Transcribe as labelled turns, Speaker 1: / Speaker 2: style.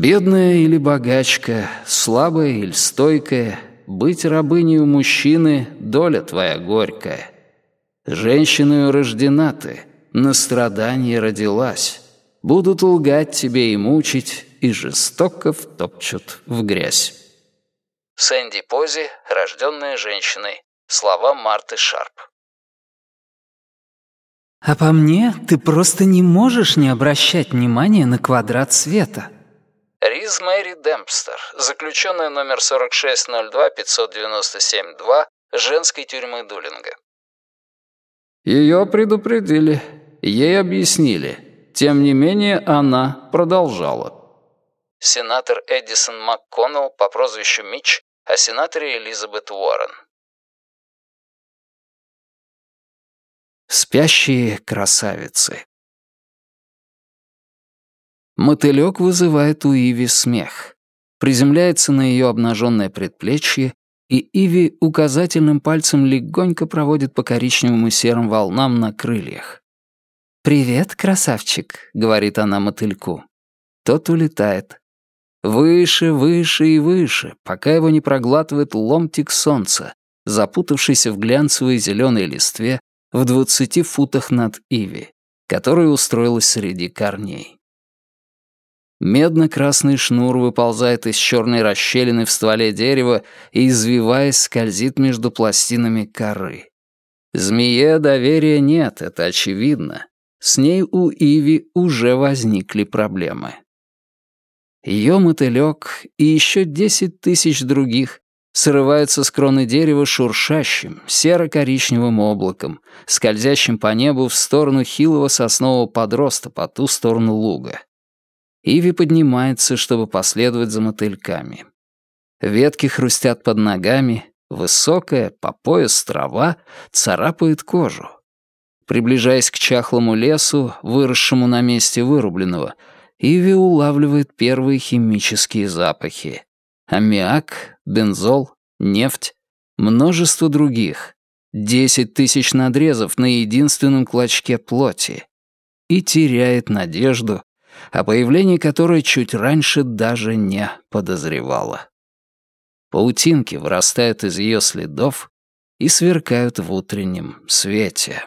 Speaker 1: Бедная или богачка, слабая или стойкая, быть рабыней у мужчины — доля твоя горькая. Женщиною рождена ты, на страдание родилась. Будут лгать тебе и мучить, и жестоко втопчут в грязь. Сэнди Пози, рожденная женщиной. Слова Марты Шарп.
Speaker 2: А по мне, ты просто не можешь не обращать внимания на квадрат света.
Speaker 1: Риз Мэри Демпстер, заключенная номер 4602-597-2 женской тюрьмы Дулинга. Ее предупредили, ей объяснили. Тем не менее, она продолжала. Сенатор Эдисон МакКоннелл по прозвищу Митч о сенаторе Элизабет Уоррен. Спящие красавицы Мотылек вызывает у Иви смех. Приземляется на ее обнаженное предплечье, и Иви указательным пальцем легонько проводит по коричневым и серым волнам на крыльях. «Привет, красавчик», — говорит она мотыльку. Тот улетает. Выше, выше и выше, пока его не проглатывает ломтик солнца, запутавшийся в глянцевой зеленой листве в двадцати футах над Иви, которая устроилась среди корней. Медно-красный шнур выползает из черной расщелины в стволе дерева и, извиваясь, скользит между пластинами коры. Змее доверия нет, это очевидно. С ней у Иви уже возникли проблемы. Ее мотылек и еще десять тысяч других срываются с кроны дерева шуршащим, серо-коричневым облаком, скользящим по небу в сторону хилого соснового подроста по ту сторону луга. Иви поднимается, чтобы последовать за мотыльками. Ветки хрустят под ногами, высокая, по пояс трава, царапает кожу. Приближаясь к чахлому лесу, выросшему на месте вырубленного, Иви улавливает первые химические запахи. Аммиак, бензол, нефть, множество других. Десять тысяч надрезов на единственном клочке плоти. И теряет надежду, о появлении которой чуть раньше даже не подозревала. Паутинки вырастают из ее следов и сверкают в утреннем свете.